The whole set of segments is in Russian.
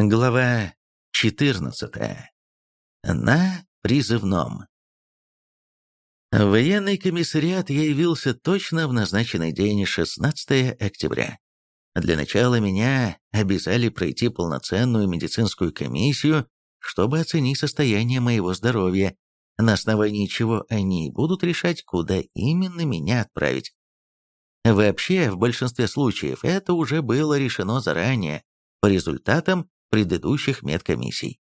Глава 14. На призывном. Военный комиссариат я явился точно в назначенный день 16 октября. Для начала меня обязали пройти полноценную медицинскую комиссию, чтобы оценить состояние моего здоровья, на основании чего они будут решать, куда именно меня отправить. Вообще, в большинстве случаев это уже было решено заранее, по результатам предыдущих медкомиссий.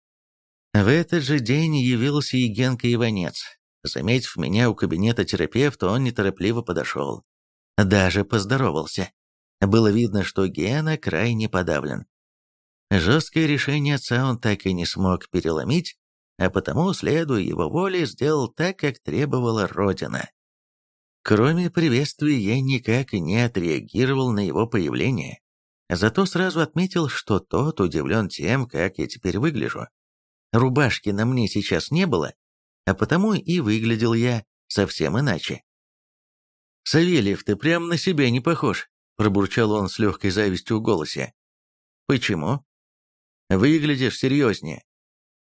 В этот же день явился и Генка Иванец. Заметив меня у кабинета терапевта, он неторопливо подошел. Даже поздоровался. Было видно, что Гена крайне подавлен. Жесткое решение отца он так и не смог переломить, а потому, следуя его воле, сделал так, как требовала Родина. Кроме приветствия, я никак не отреагировал на его появление. Зато сразу отметил, что тот удивлен тем, как я теперь выгляжу. Рубашки на мне сейчас не было, а потому и выглядел я совсем иначе. «Савельев, ты прям на себя не похож», — пробурчал он с легкой завистью в голосе. «Почему?» «Выглядишь серьезнее».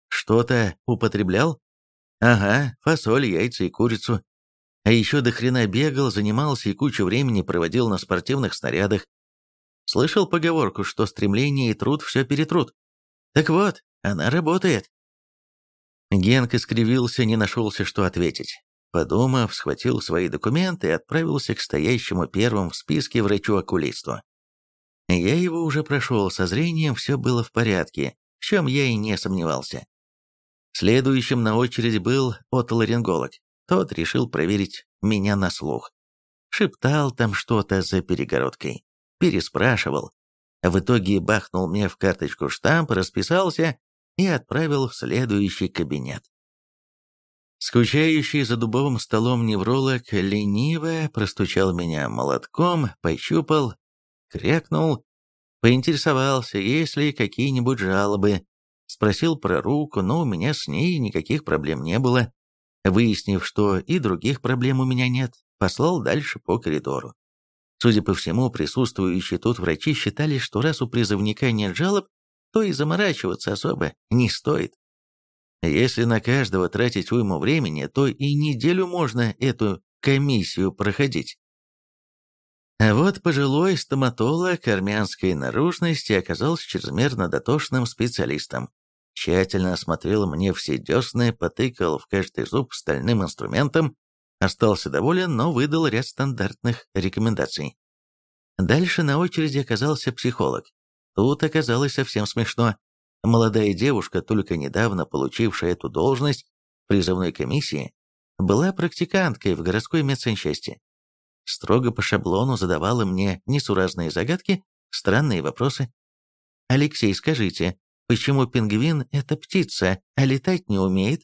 «Что-то употреблял?» «Ага, фасоль, яйца и курицу. А еще до хрена бегал, занимался и кучу времени проводил на спортивных снарядах. Слышал поговорку, что стремление и труд все перетрут? Так вот, она работает. Генка скривился, не нашелся, что ответить. Подумав, схватил свои документы и отправился к стоящему первым в списке врачу-окулисту. Я его уже прошел, со зрением все было в порядке, в чем я и не сомневался. Следующим на очередь был отоларинголог. Тот решил проверить меня на слух. Шептал там что-то за перегородкой переспрашивал. В итоге бахнул мне в карточку штамп, расписался и отправил в следующий кабинет. Скучающий за дубовым столом невролог лениво простучал меня молотком, пощупал, крякнул, поинтересовался, есть ли какие-нибудь жалобы, спросил про руку, но у меня с ней никаких проблем не было. Выяснив, что и других проблем у меня нет, послал дальше по коридору. Судя по всему, присутствующие тут врачи считали, что раз у призывника нет жалоб, то и заморачиваться особо не стоит. Если на каждого тратить уйму времени, то и неделю можно эту комиссию проходить. А вот пожилой стоматолог армянской наружности оказался чрезмерно дотошным специалистом. Тщательно осмотрел мне все десны, потыкал в каждый зуб стальным инструментом, Остался доволен, но выдал ряд стандартных рекомендаций. Дальше на очереди оказался психолог. Тут оказалось совсем смешно. Молодая девушка, только недавно получившая эту должность в призывной комиссии, была практиканткой в городской медсанчасти. Строго по шаблону задавала мне несуразные загадки, странные вопросы. «Алексей, скажите, почему пингвин — это птица, а летать не умеет?»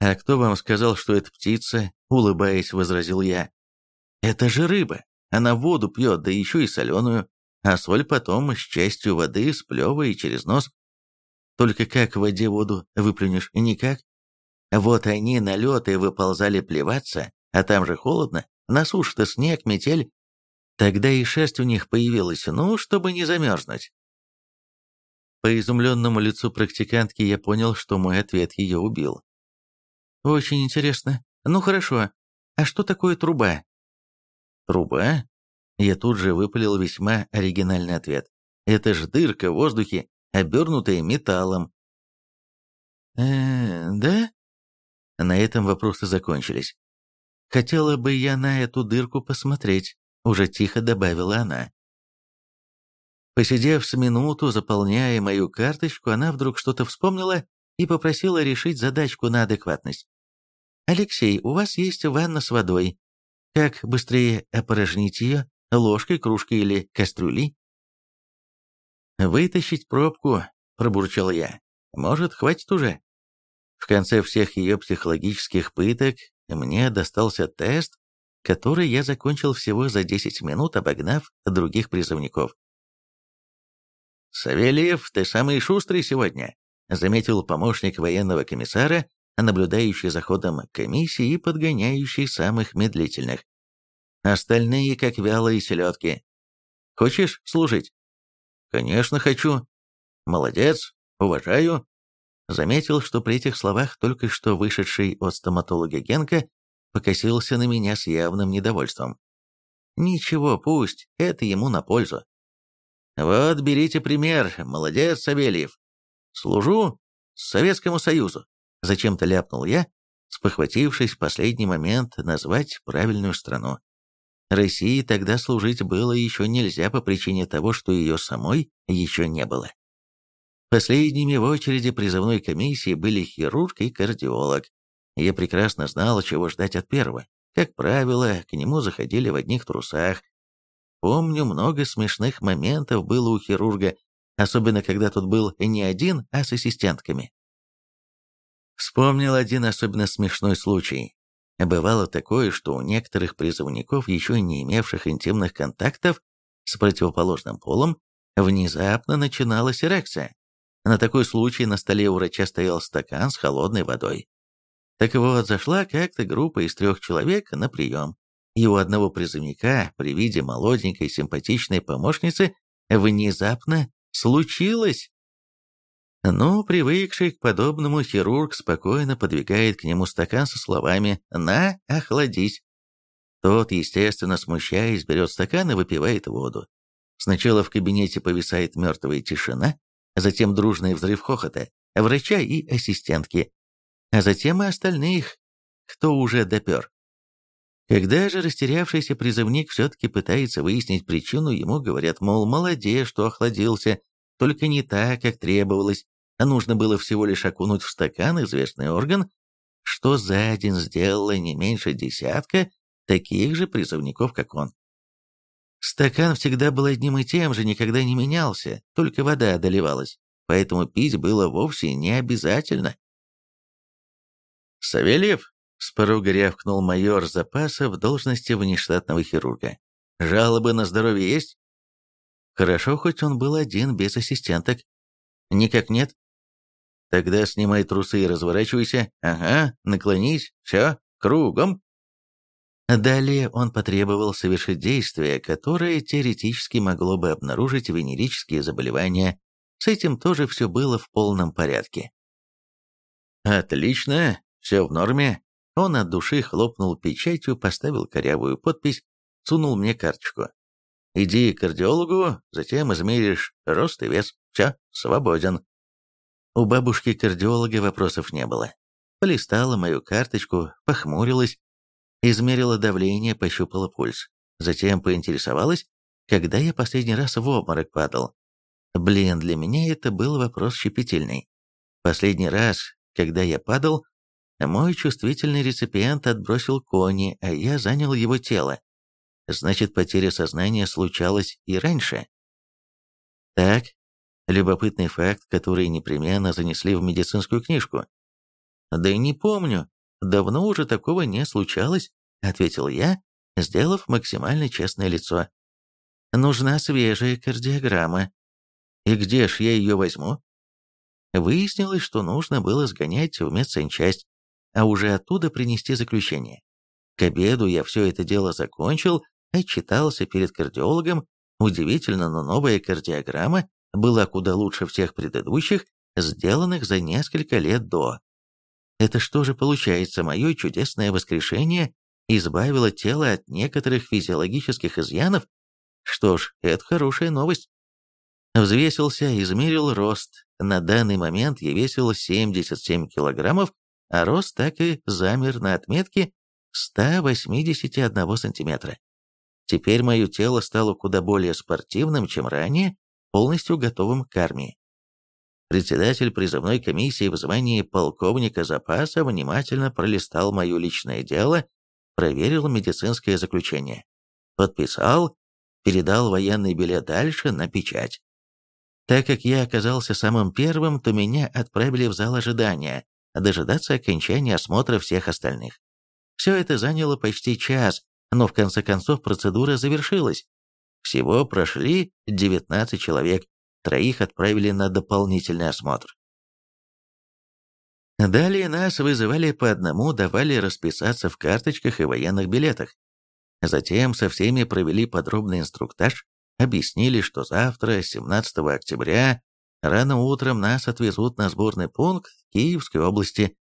«А кто вам сказал, что это птица?» — улыбаясь, возразил я. «Это же рыба. Она воду пьет, да еще и соленую, а соль потом с частью воды сплевывая через нос. Только как в воде воду выплюнешь? Никак. Вот они на лед и выползали плеваться, а там же холодно, на суше-то снег, метель. Тогда и шерсть у них появилась, ну, чтобы не замерзнуть». По изумленному лицу практикантки я понял, что мой ответ ее убил. Очень интересно. Ну хорошо. А что такое труба? Труба? Я тут же выпалил весьма оригинальный ответ. Это ж дырка в воздухе, обернутая металлом. э да? На этом вопросы закончились. Хотела бы я на эту дырку посмотреть, уже тихо добавила она. Посидев с минуту, заполняя мою карточку, она вдруг что-то вспомнила и попросила решить задачку на адекватность. «Алексей, у вас есть ванна с водой. Как быстрее опорожнить ее? Ложкой, кружкой или кастрюлей?» «Вытащить пробку», — пробурчал я. «Может, хватит уже?» В конце всех ее психологических пыток мне достался тест, который я закончил всего за 10 минут, обогнав других призывников. «Савельев, ты самый шустрый сегодня», — заметил помощник военного комиссара, наблюдающий за ходом комиссии и подгоняющий самых медлительных. Остальные как вялые селедки. Хочешь служить? Конечно, хочу. молодец, уважаю». Заметил, что при этих словах только что вышедший от стоматолога Генка покосился на меня с явным недовольством. Ничего, пусть, это ему на пользу. Вот, берите пример, молодец, Савельев. Служу Советскому Союзу. Зачем-то ляпнул я, спохватившись в последний момент назвать правильную страну. России тогда служить было еще нельзя по причине того, что ее самой еще не было. Последними в очереди призывной комиссии были хирург и кардиолог. Я прекрасно знал, чего ждать от первого. Как правило, к нему заходили в одних трусах. Помню, много смешных моментов было у хирурга, особенно когда тот был не один, а с ассистентками. Вспомнил один особенно смешной случай. Бывало такое, что у некоторых призывников, еще не имевших интимных контактов с противоположным полом, внезапно начиналась эрекция. На такой случай на столе у врача стоял стакан с холодной водой. Так вот, зашла как-то группа из трех человек на прием, и у одного призывника при виде молоденькой симпатичной помощницы внезапно случилось. Ну, привыкший к подобному хирург спокойно подвигает к нему стакан со словами «На, охладись». Тот, естественно, смущаясь, берет стакан и выпивает воду. Сначала в кабинете повисает мертвая тишина, затем дружный взрыв хохота, врача и ассистентки, а затем и остальных, кто уже допер. Когда же растерявшийся призывник все-таки пытается выяснить причину, ему говорят, мол, молодец, что охладился, только не так, как требовалось, а нужно было всего лишь окунуть в стакан известный орган, что за день сделало не меньше десятка таких же призывников, как он. Стакан всегда был одним и тем же, никогда не менялся, только вода доливалась, поэтому пить было вовсе не обязательно. «Савельев?» — с порога рявкнул майор запаса в должности внештатного хирурга. «Жалобы на здоровье есть?» Хорошо, хоть он был один, без ассистенток. Никак нет. Тогда снимай трусы и разворачивайся. Ага, наклонись. Все, кругом. Далее он потребовал совершить действие, которое теоретически могло бы обнаружить венерические заболевания. С этим тоже все было в полном порядке. «Отлично, все в норме». Он от души хлопнул печатью, поставил корявую подпись, сунул мне карточку. «Иди к кардиологу, затем измеришь рост и вес. Все, свободен». У бабушки-кардиолога вопросов не было. Полистала мою карточку, похмурилась, Измерила давление, пощупала пульс. Затем поинтересовалась, когда я последний раз в обморок падал. Блин, для меня это был вопрос щепетильный. Последний раз, когда я падал, мой чувствительный реципиент отбросил кони, а я занял его тело. Значит, потеря сознания случалась и раньше. Так, любопытный факт, который непременно занесли в медицинскую книжку. Да и не помню, «Давно уже такого не случалось», — ответил я, сделав максимально честное лицо. «Нужна свежая кардиограмма. И где ж я ее возьму?» Выяснилось, что нужно было сгонять в медсанчасть, а уже оттуда принести заключение. К обеду я все это дело закончил, отчитался перед кардиологом. Удивительно, но новая кардиограмма была куда лучше всех предыдущих, сделанных за несколько лет до. Это что же получается, мое чудесное воскрешение избавило тело от некоторых физиологических изъянов? Что ж, это хорошая новость. Взвесился, измерил рост. На данный момент я весил 77 килограммов, а рост так и замер на отметке 181 сантиметра. Теперь мое тело стало куда более спортивным, чем ранее, полностью готовым к армии. Председатель призывной комиссии в звании полковника запаса внимательно пролистал мое личное дело, проверил медицинское заключение, подписал, передал военный билет дальше на печать. Так как я оказался самым первым, то меня отправили в зал ожидания, дожидаться окончания осмотра всех остальных. Все это заняло почти час, но в конце концов процедура завершилась. Всего прошли 19 человек, троих отправили на дополнительный осмотр. Далее нас вызывали по одному, давали расписаться в карточках и военных билетах. Затем со всеми провели подробный инструктаж, объяснили, что завтра, 17 октября, Рано утром нас отвезут на сборный пункт Киевской области.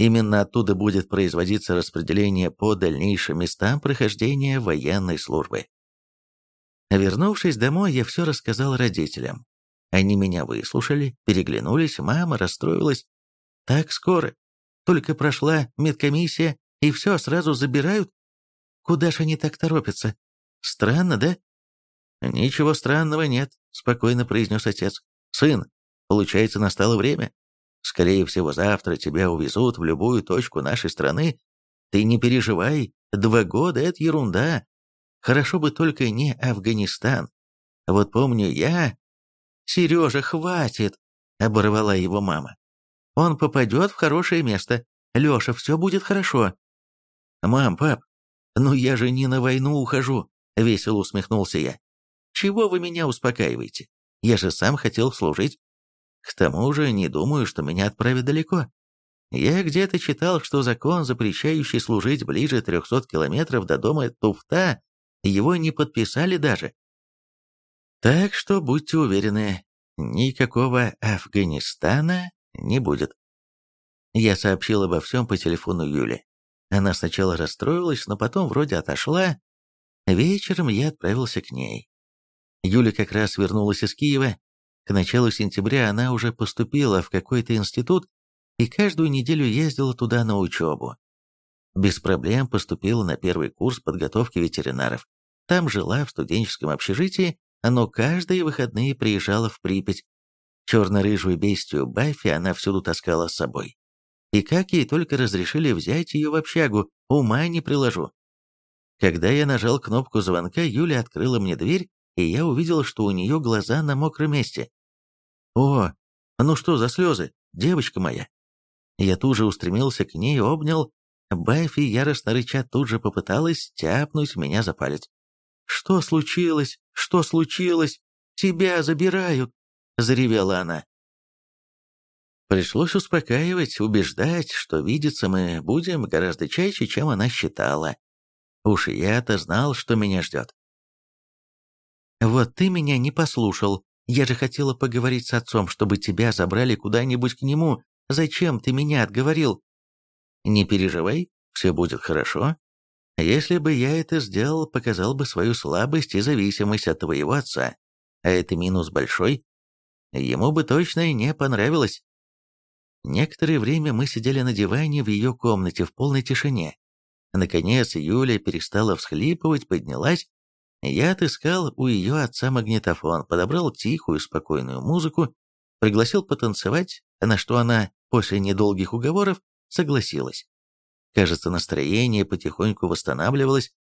Именно оттуда будет производиться распределение по дальнейшим местам прохождения военной службы. Вернувшись домой, я все рассказал родителям. Они меня выслушали, переглянулись, мама расстроилась. Так скоро. Только прошла медкомиссия, и все сразу забирают? Куда ж они так торопятся? Странно, да? Ничего странного нет, спокойно произнес отец. Сын, получается, настало время. Скорее всего, завтра тебя увезут в любую точку нашей страны. Ты не переживай, два года — это ерунда. Хорошо бы только не Афганистан. Вот помню я... «Сережа, хватит!» — оборвала его мама. «Он попадет в хорошее место. Леша, все будет хорошо». «Мам, пап, ну я же не на войну ухожу», — весело усмехнулся я. «Чего вы меня успокаиваете? Я же сам хотел служить. К тому же не думаю, что меня отправят далеко. Я где-то читал, что закон, запрещающий служить ближе 300 километров до дома Туфта, его не подписали даже. Так что будьте уверены, никакого Афганистана не будет. Я сообщил обо всем по телефону Юле. Она сначала расстроилась, но потом вроде отошла. Вечером я отправился к ней. Юля как раз вернулась из Киева. К началу сентября она уже поступила в какой-то институт и каждую неделю ездила туда на учебу. Без проблем поступила на первый курс подготовки ветеринаров. Там жила в студенческом общежитии, но каждые выходные приезжала в Припять. Черно-рыжую бестию Баффи она всюду таскала с собой. И как ей только разрешили взять ее в общагу, ума не приложу. Когда я нажал кнопку звонка, Юля открыла мне дверь и я увидел, что у нее глаза на мокром месте. «О, ну что за слезы, девочка моя?» Я тут же устремился к ней, обнял. Баффи, яростно рыча, тут же попыталась тяпнуть меня за палец. «Что случилось? Что случилось? Тебя забирают!» — заревела она. Пришлось успокаивать, убеждать, что видеться мы будем гораздо чаще, чем она считала. Уж я-то знал, что меня ждет. «Вот ты меня не послушал. Я же хотела поговорить с отцом, чтобы тебя забрали куда-нибудь к нему. Зачем ты меня отговорил?» «Не переживай, все будет хорошо. Если бы я это сделал, показал бы свою слабость и зависимость от твоего отца. А это минус большой. Ему бы точно не понравилось». Некоторое время мы сидели на диване в ее комнате в полной тишине. Наконец Юля перестала всхлипывать, поднялась я отыскал у ее отца магнитофон, подобрал тихую, спокойную музыку, пригласил потанцевать, на что она после недолгих уговоров согласилась. Кажется, настроение потихоньку восстанавливалось.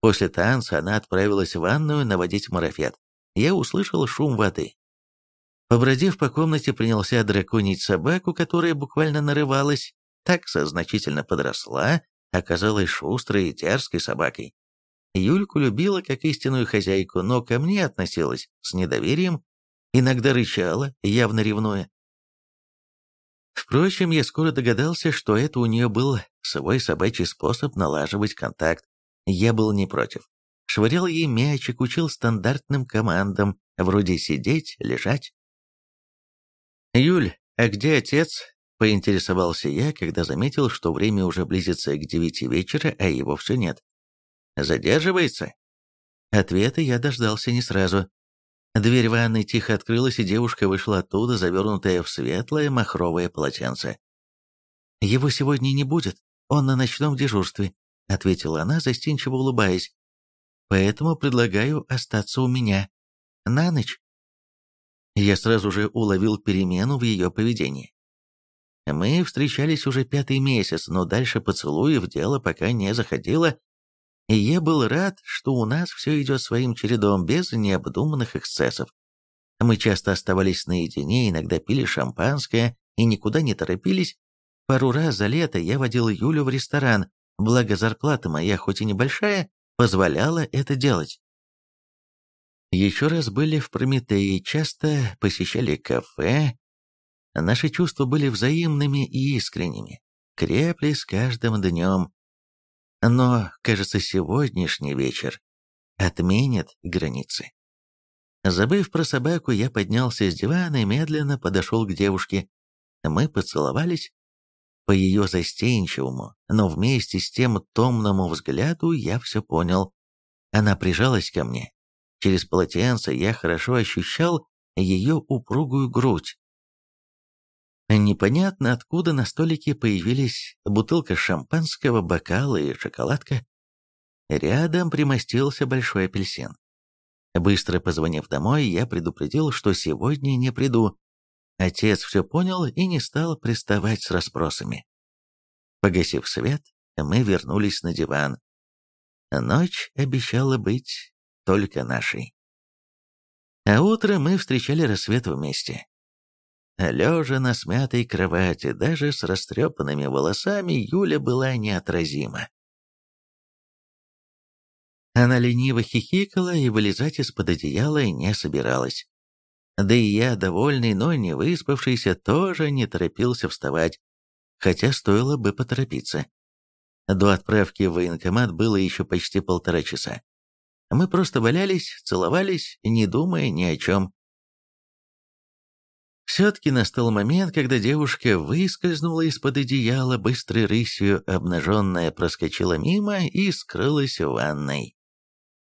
После танца она отправилась в ванную наводить марафет. Я услышал шум воды. Побродив по комнате, принялся драконить собаку, которая буквально нарывалась, так значительно подросла, оказалась шустрой и дерзкой собакой. Юльку любила как истинную хозяйку, но ко мне относилась с недоверием, иногда рычала, явно ревнуя. Впрочем, я скоро догадался, что это у нее был свой собачий способ налаживать контакт. Я был не против. Швырял ей мячик, учил стандартным командам, вроде сидеть, лежать. «Юль, а где отец?» — поинтересовался я, когда заметил, что время уже близится к девяти вечера, а его все нет. Задерживается?» Ответа я дождался не сразу. Дверь ванной тихо открылась, и девушка вышла оттуда, завернутая в светлое махровое полотенце. «Его сегодня не будет, он на ночном дежурстве», — ответила она, застенчиво улыбаясь. «Поэтому предлагаю остаться у меня. На ночь». Я сразу же уловил перемену в ее поведении. Мы встречались уже пятый месяц, но дальше поцелуев дело пока не заходило, и я был рад, что у нас все идет своим чередом, без необдуманных эксцессов. Мы часто оставались наедине, иногда пили шампанское и никуда не торопились. Пару раз за лето я водил Юлю в ресторан, благо зарплата моя, хоть и небольшая, позволяла это делать. Еще раз были в Прометее, часто посещали кафе. Наши чувства были взаимными и искренними, крепли с каждым днем. Но, кажется, сегодняшний вечер отменит границы. Забыв про собаку, я поднялся с дивана и медленно подошел к девушке. Мы поцеловались. По ее застенчивому, но вместе с тем томному взгляду я все понял. Она прижалась ко мне. Через полотенце я хорошо ощущал ее упругую грудь. Непонятно, откуда на столике появились бутылка шампанского, бокалы и шоколадка. Рядом примостился большой апельсин. Быстро позвонив домой, я предупредил, что сегодня не приду. Отец все понял и не стал приставать с расспросами. Погасив свет, мы вернулись на диван. Ночь обещала быть только нашей. А утро мы встречали рассвет вместе. Лежа на смятой кровати, даже с растрепанными волосами, Юля была неотразима. Она лениво хихикала и вылезать из-под одеяла не собиралась. Да и я, довольный, но не выспавшийся, тоже не торопился вставать, хотя стоило бы поторопиться. До отправки в военкомат было еще почти полтора часа. Мы просто валялись, целовались, не думая ни о чем. Все-таки настал момент, когда девушка выскользнула из-под одеяла, быстрой рысью обнаженная проскочила мимо и скрылась в ванной.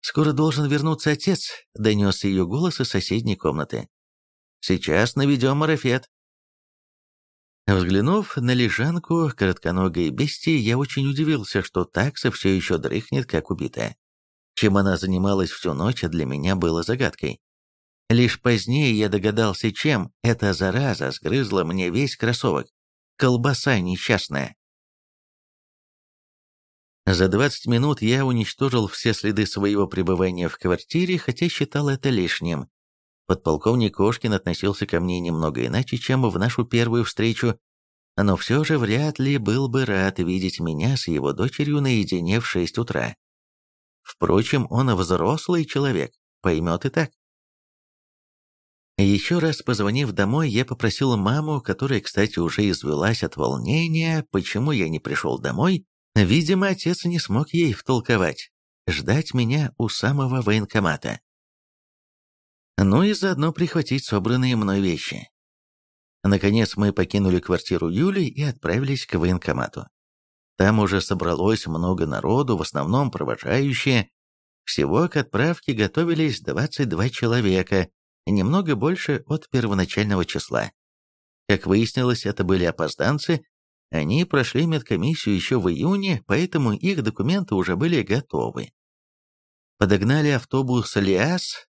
«Скоро должен вернуться отец», — донес ее голос из соседней комнаты. «Сейчас наведем марафет». Взглянув на лежанку коротконогой бестии, я очень удивился, что такса все еще дрыхнет, как убитая. Чем она занималась всю ночь, для меня было загадкой. Лишь позднее я догадался, чем эта зараза сгрызла мне весь кроссовок. Колбаса несчастная. За 20 минут я уничтожил все следы своего пребывания в квартире, хотя считал это лишним. Подполковник Кошкин относился ко мне немного иначе, чем в нашу первую встречу, но все же вряд ли был бы рад видеть меня с его дочерью наедине в 6 утра. Впрочем, он взрослый человек, поймет и так. Еще раз позвонив домой, я попросил маму, которая, кстати, уже извелась от волнения, почему я не пришел домой, Видимо, отец не смог ей втолковать, ждать меня у самого военкомата. Ну и заодно прихватить собранные мной вещи. Наконец мы покинули квартиру Юли и отправились к военкомату. Там уже собралось много народу, в основном провожающие. Всего к отправке готовились 22 человека, немного больше от первоначального числа. Как выяснилось, это были опозданцы, они прошли медкомиссию еще в июне, поэтому их документы уже были готовы. Подогнали автобус «Лиас»,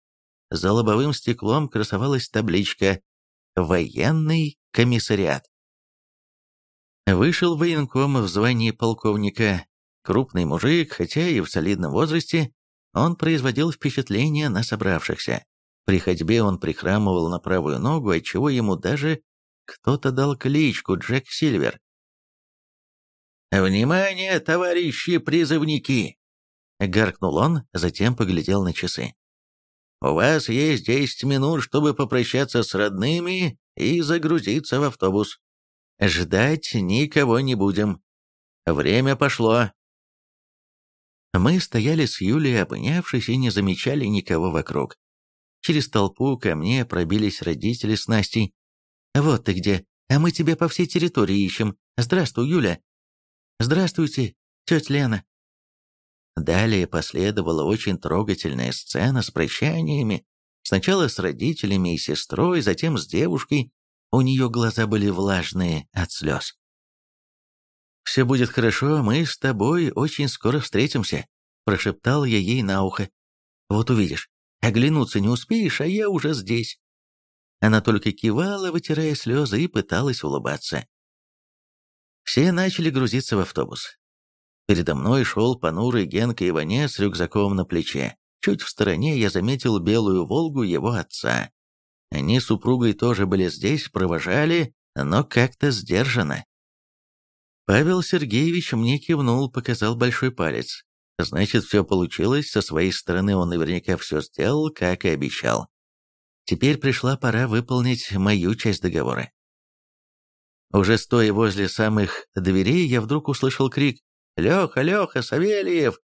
за лобовым стеклом красовалась табличка «Военный комиссариат». Вышел военком в звании полковника. Крупный мужик, хотя и в солидном возрасте, он производил впечатление на собравшихся. При ходьбе он прихрамывал на правую ногу, отчего ему даже кто-то дал кличку Джек Сильвер. «Внимание, товарищи призывники!» Гаркнул он, затем поглядел на часы. «У вас есть десять минут, чтобы попрощаться с родными и загрузиться в автобус. Ждать никого не будем. Время пошло». Мы стояли с Юлей, обнявшись, и не замечали никого вокруг. Через толпу ко мне пробились родители с Настей. «Вот ты где, а мы тебя по всей территории ищем. Здравствуй, Юля!» «Здравствуйте, тетя Лена». Далее последовала очень трогательная сцена с прощаниями, сначала с родителями и сестрой, затем с девушкой, у нее глаза были влажные от слез. «Все будет хорошо, мы с тобой очень скоро встретимся», – прошептал я ей на ухо. «Вот увидишь, оглянуться не успеешь, а я уже здесь». Она только кивала, вытирая слезы, и пыталась улыбаться. Все начали грузиться в автобус. Передо мной шел понурый Генка Иване с рюкзаком на плече. Чуть в стороне я заметил белую «Волгу» его отца. Они с супругой тоже были здесь, провожали, но как-то сдержанно. Павел Сергеевич мне кивнул, показал большой палец. Значит, все получилось, со своей стороны он наверняка все сделал, как и обещал. Теперь пришла пора выполнить мою часть договора. Уже стоя возле самых дверей, я вдруг услышал крик «Леха, Леха, Савельев!».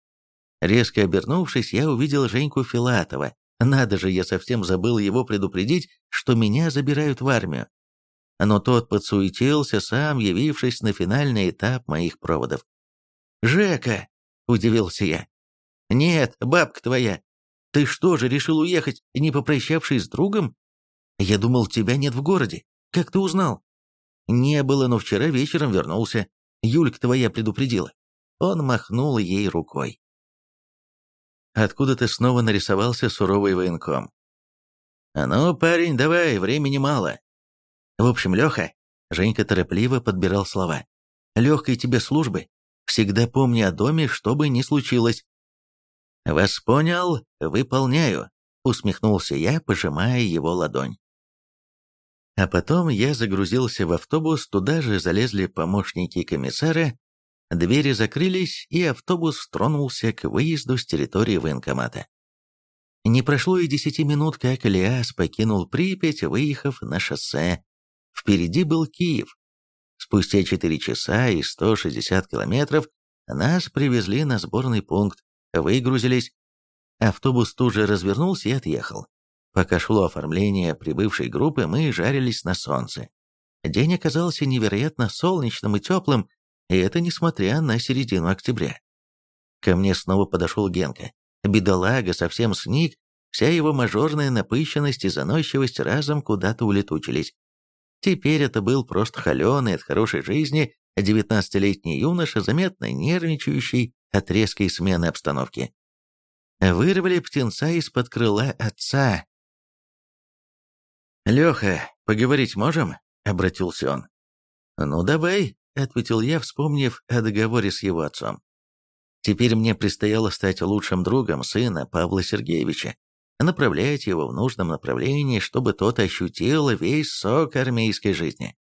Резко обернувшись, я увидел Женьку Филатова, Надо же, я совсем забыл его предупредить, что меня забирают в армию. Но тот подсуетился, сам явившись на финальный этап моих проводов. «Жека!» — удивился я. «Нет, бабка твоя. Ты что же, решил уехать, не попрощавшись с другом? Я думал, тебя нет в городе. Как ты узнал?» «Не было, но вчера вечером вернулся. Юлька твоя предупредила». Он махнул ей рукой. «Откуда ты снова нарисовался суровый военком?» «А ну, парень, давай, времени мало». «В общем, Леха...» Женька торопливо подбирал слова. «Легкой тебе службы. Всегда помни о доме, что бы ни случилось». «Вас понял, выполняю», — усмехнулся я, пожимая его ладонь. А потом я загрузился в автобус, туда же залезли помощники комиссара, двери закрылись, и автобус тронулся к выезду с территории военкомата. Не прошло и десяти минут, как Лиас покинул Припять, выехав на шоссе. Впереди был Киев. Спустя 4 часа и 160 километров нас привезли на сборный пункт, выгрузились. Автобус тут же развернулся и отъехал. Пока шло оформление прибывшей группы, мы жарились на солнце. День оказался невероятно солнечным и теплым, и это несмотря на середину октября. Ко мне снова подошел Генка. Бедолага совсем сник, вся его мажорная напыщенность и заносчивость разом куда-то улетучились. Теперь это был просто холеный от хорошей жизни девятнадцатилетний юноша, заметно нервничающий от резкой смены обстановки. Вырвали птенца из-под крыла отца, «Леха, поговорить можем?» — обратился он. «Ну, давай», — ответил я, вспомнив о договоре с его отцом. Теперь мне предстояло стать лучшим другом сына Павла Сергеевича, направлять его в нужном направлении, чтобы тот ощутил весь сок армейской жизни.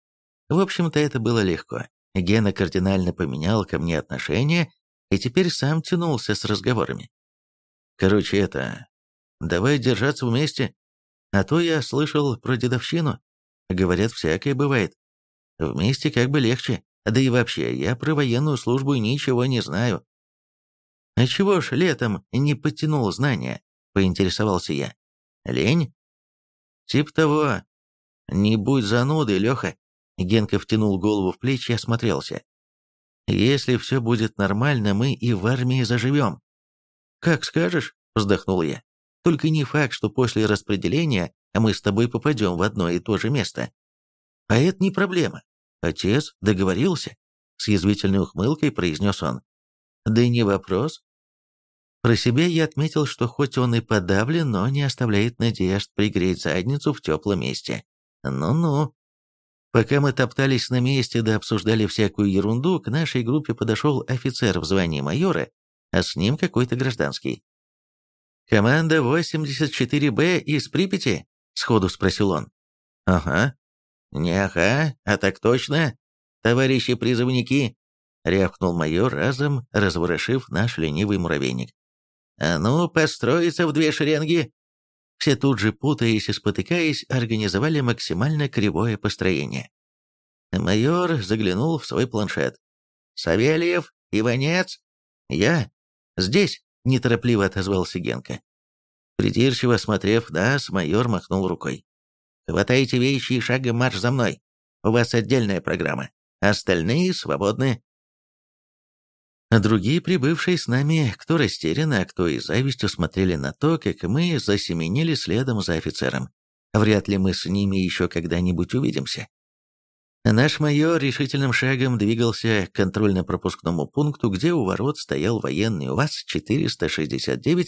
В общем-то, это было легко. Гена кардинально поменял ко мне отношение и теперь сам тянулся с разговорами. Короче, это... Давай держаться вместе, а то я слышал про дедовщину. Говорят, всякое бывает. Вместе как бы легче. Да и вообще, я про военную службу ничего не знаю. А чего ж летом не подтянул знания? Поинтересовался я. Лень? Тип того. Не будь занудой, Леха. Генка втянул голову в плечи и осмотрелся. Если все будет нормально, мы и в армии заживем. Как скажешь, вздохнул я. Только не факт, что после распределения мы с тобой попадем в одно и то же место. А это не проблема. Отец договорился. С язвительной ухмылкой произнес он. Да и не вопрос. Про себя я отметил, что хоть он и подавлен, но не оставляет надежд пригреть задницу в теплом месте. Ну-ну. Пока мы топтались на месте да обсуждали всякую ерунду, к нашей группе подошел офицер в звании майора, а с ним какой-то гражданский. «Команда 84Б из Припяти?» — сходу спросил он. «Ага». «Не ага, а так точно, товарищи призывники», — рявкнул майор, разом разворошив наш ленивый муравейник. «А ну, построиться в две шеренги!» Все тут же, путаясь и спотыкаясь, организовали максимально кривое построение. Майор заглянул в свой планшет. «Савельев? Иванец? Я? Здесь?» — неторопливо отозвался Генка. Придирчиво осмотрев нас, майор махнул рукой. «Хватайте вещи и шагом марш за мной. У вас отдельная программа. Остальные свободны». А другие, прибывшие с нами, кто растерянно, а кто и завистью смотрели на то, как мы засеменили следом за офицером. Вряд ли мы с ними еще когда-нибудь увидимся. Наш майор решительным шагом двигался к контрольно-пропускному пункту, где у ворот стоял военный УАЗ-469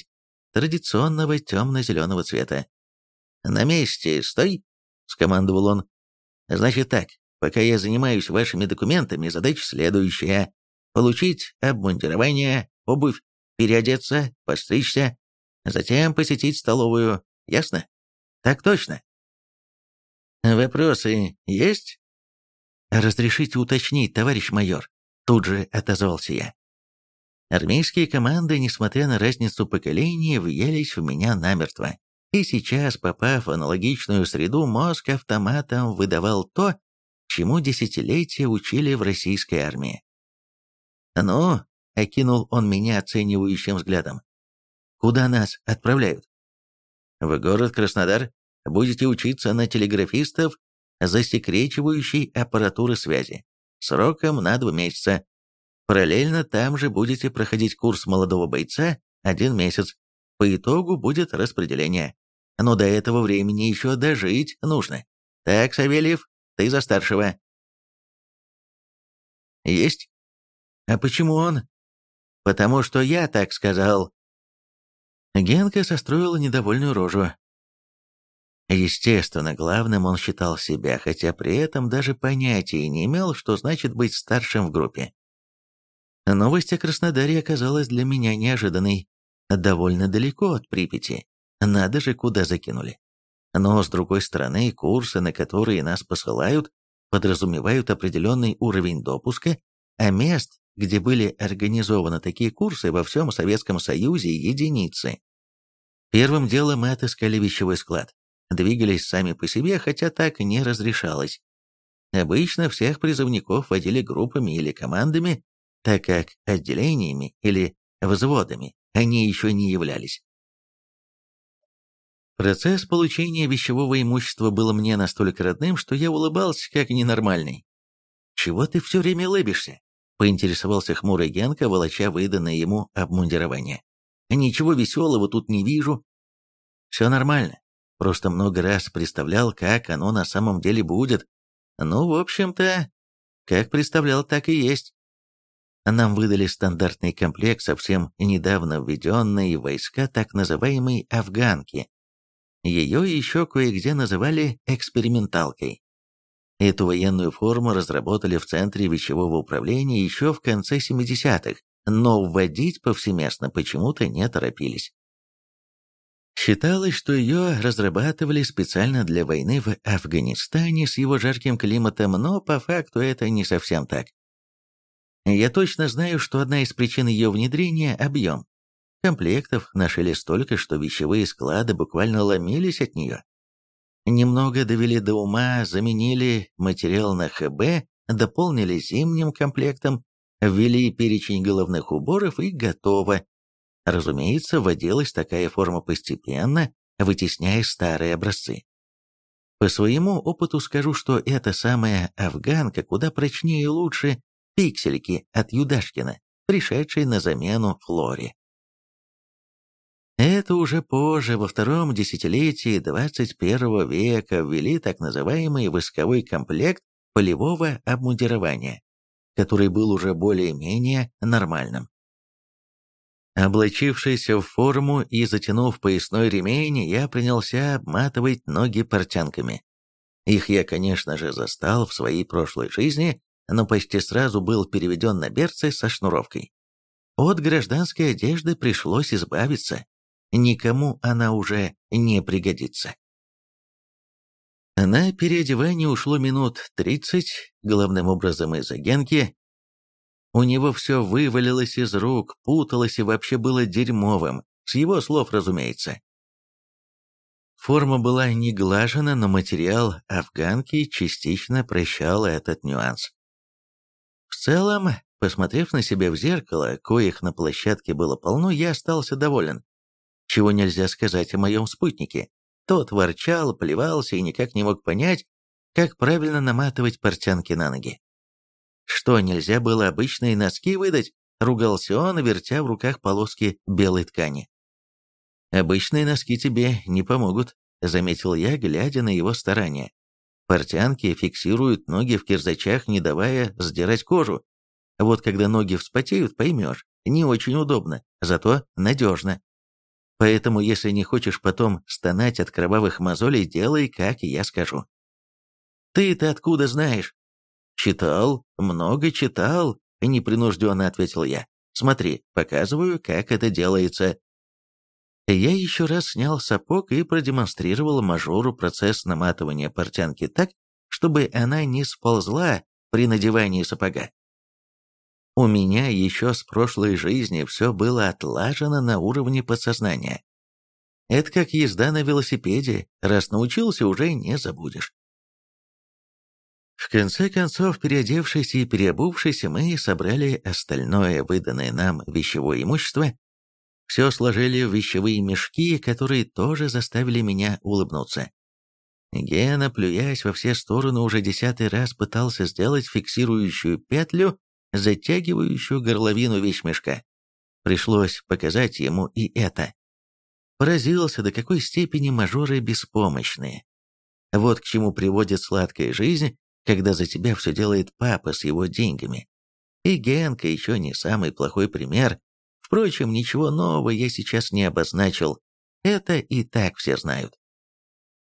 традиционного темно-зеленого цвета. «На месте, стой!» — скомандовал он. «Значит так, пока я занимаюсь вашими документами, задача следующая. Получить обмундирование, обувь, переодеться, постричься, затем посетить столовую. Ясно? Так точно. Вопросы есть? «Разрешите уточнить, товарищ майор», — тут же отозвался я. Армейские команды, несмотря на разницу поколений, въелись в меня намертво. И сейчас, попав в аналогичную среду, мозг автоматом выдавал то, чему десятилетия учили в российской армии. «Ну?» — окинул он меня оценивающим взглядом. «Куда нас отправляют?» в город Краснодар, будете учиться на телеграфистов засекречивающей аппаратуры связи, сроком на два месяца. Параллельно там же будете проходить курс молодого бойца один месяц. По итогу будет распределение. Но до этого времени еще дожить нужно. Так, Савельев, ты за старшего. Есть? А почему он? Потому что я так сказал. Генка состроила недовольную рожу. Естественно, главным он считал себя, хотя при этом даже понятия не имел, что значит быть старшим в группе. Новость о Краснодаре оказалась для меня неожиданной. Довольно далеко от Припяти. Надо же, куда закинули. Но, с другой стороны, курсы, на которые нас посылают, подразумевают определенный уровень допуска, а мест, где были организованы такие курсы во всем Советском Союзе, единицы. Первым делом мы отыскали вещевой склад. Двигались сами по себе, хотя так не разрешалось. Обычно всех призывников водили группами или командами, так как отделениями или взводами они еще не являлись. Процесс получения вещевого имущества был мне настолько родным, что я улыбался как ненормальный. «Чего ты все время лыбишься?» — поинтересовался хмурый Генка, волоча выданное ему обмундирование. «Ничего веселого тут не вижу». «Все нормально. Просто много раз представлял, как оно на самом деле будет. Ну, в общем-то, как представлял, так и есть. Нам выдали стандартный комплект совсем недавно введенной войска так называемой «афганки», ее еще кое-где называли эксперименталкой. Эту военную форму разработали в Центре вещевого управления еще в конце 70-х, но вводить повсеместно почему-то не торопились. Считалось, что ее разрабатывали специально для войны в Афганистане с его жарким климатом, но по факту это не совсем так. Я точно знаю, что одна из причин ее внедрения – объем. Комплектов нашили столько, что вещевые склады буквально ломились от нее. Немного довели до ума, заменили материал на ХБ, дополнили зимним комплектом, ввели перечень головных уборов и готово. Разумеется, вводилась такая форма постепенно, вытесняя старые образцы. По своему опыту скажу, что эта самая афганка куда прочнее и лучше пиксельки от Юдашкина, пришедшей на замену Флоре. Это уже позже, во втором десятилетии 21 века, ввели так называемый войсковой комплект полевого обмундирования, который был уже более-менее нормальным. Облачившись в форму и затянув поясной ремень, я принялся обматывать ноги портянками. Их я, конечно же, застал в своей прошлой жизни, но почти сразу был переведен на берцы со шнуровкой. От гражданской одежды пришлось избавиться, никому она уже не пригодится. На переодевание ушло минут тридцать, главным образом из-за Генки. У него все вывалилось из рук, путалось и вообще было дерьмовым, с его слов, разумеется. Форма была не глажена, но материал афганки частично прощал этот нюанс. В целом, посмотрев на себя в зеркало, коих на площадке было полно, я остался доволен чего нельзя сказать о моем спутнике. Тот ворчал, плевался и никак не мог понять, как правильно наматывать портянки на ноги. Что, нельзя было обычные носки выдать? Ругался он, вертя в руках полоски белой ткани. «Обычные носки тебе не помогут», — заметил я, глядя на его старания. Портянки фиксируют ноги в кирзачах, не давая сдирать кожу. Вот когда ноги вспотеют, поймешь, не очень удобно, зато надежно. Поэтому, если не хочешь потом стонать от кровавых мозолей, делай, как я скажу. Ты-то откуда знаешь? Читал, много читал, непринужденно ответил я. Смотри, показываю, как это делается. Я еще раз снял сапог и продемонстрировал мажору процесс наматывания портянки так, чтобы она не сползла при надевании сапога. У меня еще с прошлой жизни все было отлажено на уровне подсознания. Это как езда на велосипеде, раз научился, уже не забудешь. В конце концов, переодевшись и переобувшись, мы собрали остальное выданное нам вещевое имущество. Все сложили в вещевые мешки, которые тоже заставили меня улыбнуться. Гена, плюясь во все стороны, уже десятый раз пытался сделать фиксирующую петлю, затягивающую горловину вещмешка. Пришлось показать ему и это. Поразился, до какой степени мажоры беспомощные. Вот к чему приводит сладкая жизнь, когда за тебя все делает папа с его деньгами. И Генка еще не самый плохой пример. Впрочем, ничего нового я сейчас не обозначил. Это и так все знают.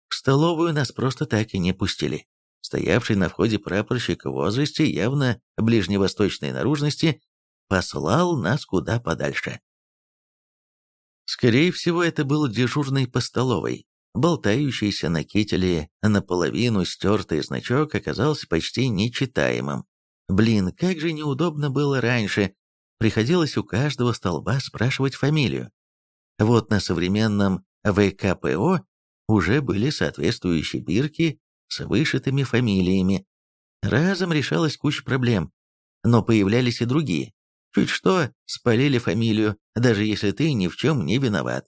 В столовую нас просто так и не пустили. Стоявший на входе прапорщик в возрасте, явно ближневосточной наружности, послал нас куда подальше. Скорее всего, это был дежурный по столовой. Болтающийся на кителе наполовину стертый значок оказался почти нечитаемым. Блин, как же неудобно было раньше. Приходилось у каждого столба спрашивать фамилию. Вот на современном ВКПО уже были соответствующие бирки с вышитыми фамилиями. Разом решалась куча проблем, но появлялись и другие. Чуть что, спалили фамилию, даже если ты ни в чем не виноват.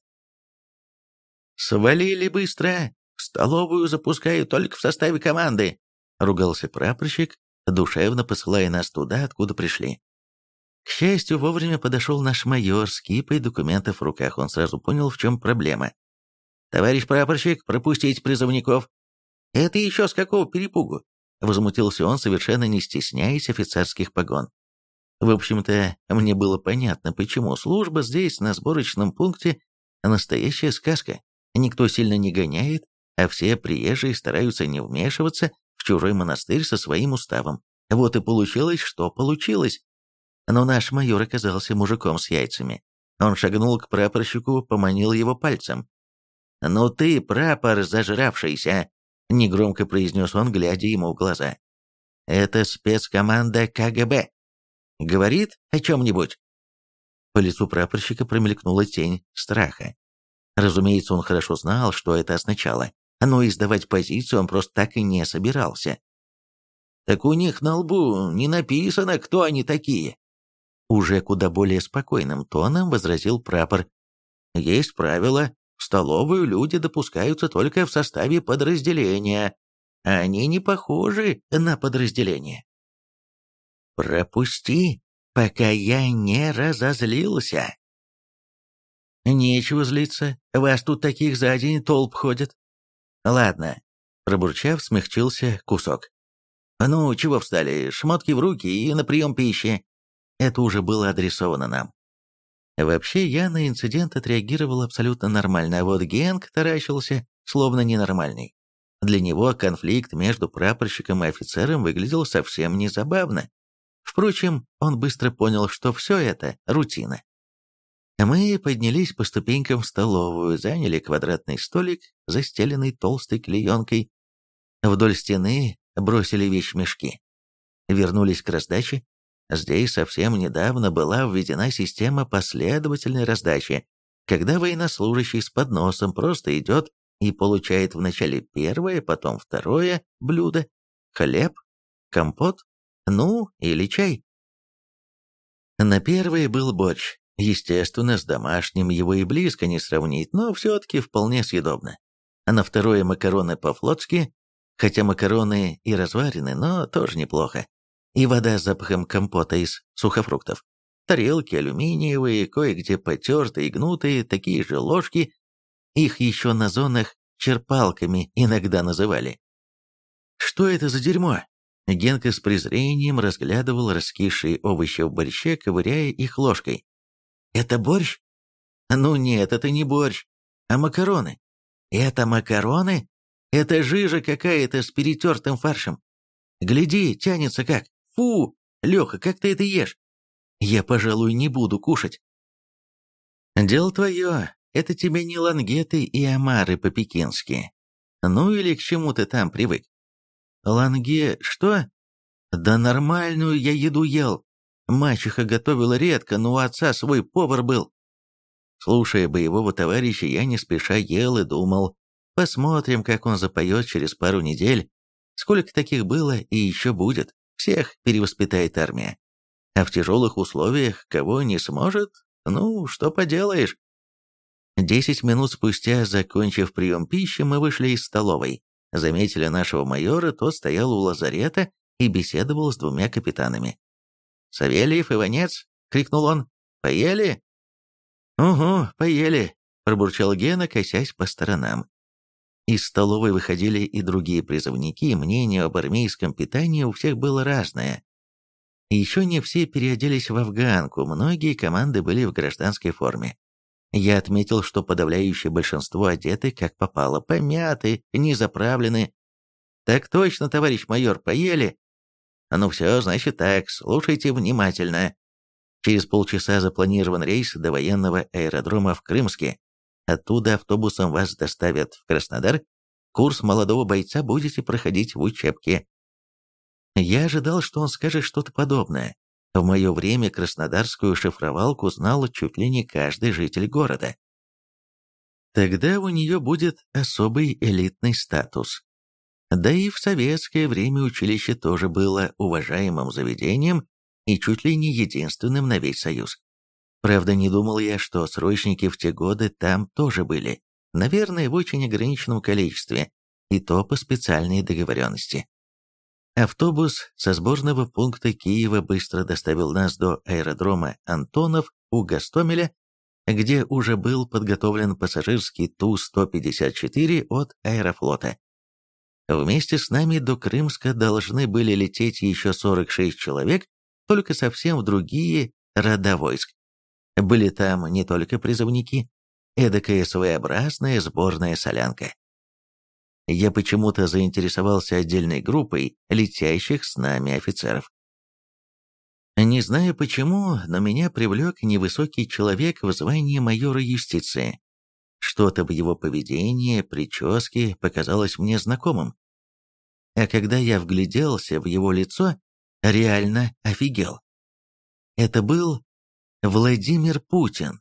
«Свалили быстро! В столовую запускаю только в составе команды!» — ругался прапорщик, душевно посылая нас туда, откуда пришли. К счастью, вовремя подошел наш майор с кипой документов в руках. Он сразу понял, в чем проблема. «Товарищ прапорщик, пропустить призывников!» «Это еще с какого перепугу?» Возмутился он, совершенно не стесняясь офицерских погон. В общем-то, мне было понятно, почему служба здесь, на сборочном пункте, настоящая сказка. Никто сильно не гоняет, а все приезжие стараются не вмешиваться в чужой монастырь со своим уставом. Вот и получилось, что получилось. Но наш майор оказался мужиком с яйцами. Он шагнул к прапорщику, поманил его пальцем. «Ну ты, прапор зажравшийся!» — негромко произнес он, глядя ему в глаза. «Это спецкоманда КГБ. Говорит о чем-нибудь?» По лицу прапорщика промелькнула тень страха. Разумеется, он хорошо знал, что это означало, но издавать позицию он просто так и не собирался. «Так у них на лбу не написано, кто они такие!» Уже куда более спокойным тоном возразил прапор. «Есть правило, в столовую люди допускаются только в составе подразделения. Они не похожи на подразделение. «Пропусти, пока я не разозлился». «Нечего злиться, вас тут таких за день толп ходит». «Ладно», — пробурчав, смягчился кусок. «Ну, чего встали? Шмотки в руки и на прием пищи». Это уже было адресовано нам. Вообще, я на инцидент отреагировал абсолютно нормально, а вот Генк таращился, словно ненормальный. Для него конфликт между прапорщиком и офицером выглядел совсем незабавно. Впрочем, он быстро понял, что все это – рутина. Мы поднялись по ступенькам в столовую, заняли квадратный столик, застеленный толстой клеенкой. Вдоль стены бросили вещмешки. Вернулись к раздаче, Здесь совсем недавно была введена система последовательной раздачи, когда военнослужащий с подносом просто идет и получает вначале первое, потом второе блюдо, хлеб, компот, ну или чай. На первое был борщ. Естественно, с домашним его и близко не сравнить, но все-таки вполне съедобно. А на второе макароны по-флотски, хотя макароны и разварены, но тоже неплохо и вода с запахом компота из сухофруктов. Тарелки алюминиевые, кое-где потертые и гнутые, такие же ложки. Их еще на зонах черпалками иногда называли. «Что это за дерьмо?» Генка с презрением разглядывал раскисшие овощи в борще, ковыряя их ложкой. «Это борщ?» «Ну нет, это не борщ, а макароны». «Это макароны? Это жижа какая-то с перетертым фаршем. Гляди, тянется как. Фу! Леха, как ты это ешь? Я, пожалуй, не буду кушать. Дело твое, это тебе не лангеты и омары по-пекински. Ну или к чему ты там привык? Ланге что? Да нормальную я еду ел. Мачеха готовила редко, но у отца свой повар был. Слушая боевого товарища, я не спеша ел и думал, посмотрим, как он запоет через пару недель. Сколько таких было и еще будет. Всех перевоспитает армия. А в тяжелых условиях кого не сможет, ну, что поделаешь, Десять минут спустя, закончив прием пищи, мы вышли из столовой. Заметили нашего майора, тот стоял у лазарета и беседовал с двумя капитанами. «Савельев, Иванец!» — крикнул он. «Поели?» «Угу, поели», — пробурчал Гена, косясь по сторонам. Из столовой выходили и другие призывники, мнение об армейском питании у всех было разное. Еще не все переоделись в афганку, многие команды были в гражданской форме. Я отметил, что подавляющее большинство одеты как попало, помяты, не заправлены. «Так точно, товарищ майор, поели?» «Ну все, значит так, слушайте внимательно. Через полчаса запланирован рейс до военного аэродрома в Крымске. Оттуда автобусом вас доставят в Краснодар. Курс молодого бойца будете проходить в учебке. Я ожидал, что он скажет что-то подобное. В мое время краснодарскую шифровалку знал чуть ли не каждый житель города. Тогда у нее будет особый элитный статус. Да и в советское время училище тоже было уважаемым заведением и чуть ли не единственным на весь Союз. Правда, не думал я, что срочники в те годы там тоже были. Наверное, в очень ограниченном количестве, и то по специальной договоренности. Автобус со сборного пункта Киева быстро доставил нас до аэродрома Антонов у Гастомеля, где уже был подготовлен пассажирский Ту-154 от Аэрофлота. Вместе с нами до Крымска должны были лететь еще 46 человек, только совсем в другие рода войск. Были там не только призывники, эдакая своеобразная сборная солянка я почему-то заинтересовался отдельной группой летящих с нами офицеров. Не знаю почему, но меня привлек невысокий человек в звании майора юстиции. Что-то в его поведении, прическе показалось мне знакомым. А когда я вгляделся в его лицо, реально офигел. Это был Владимир Путин.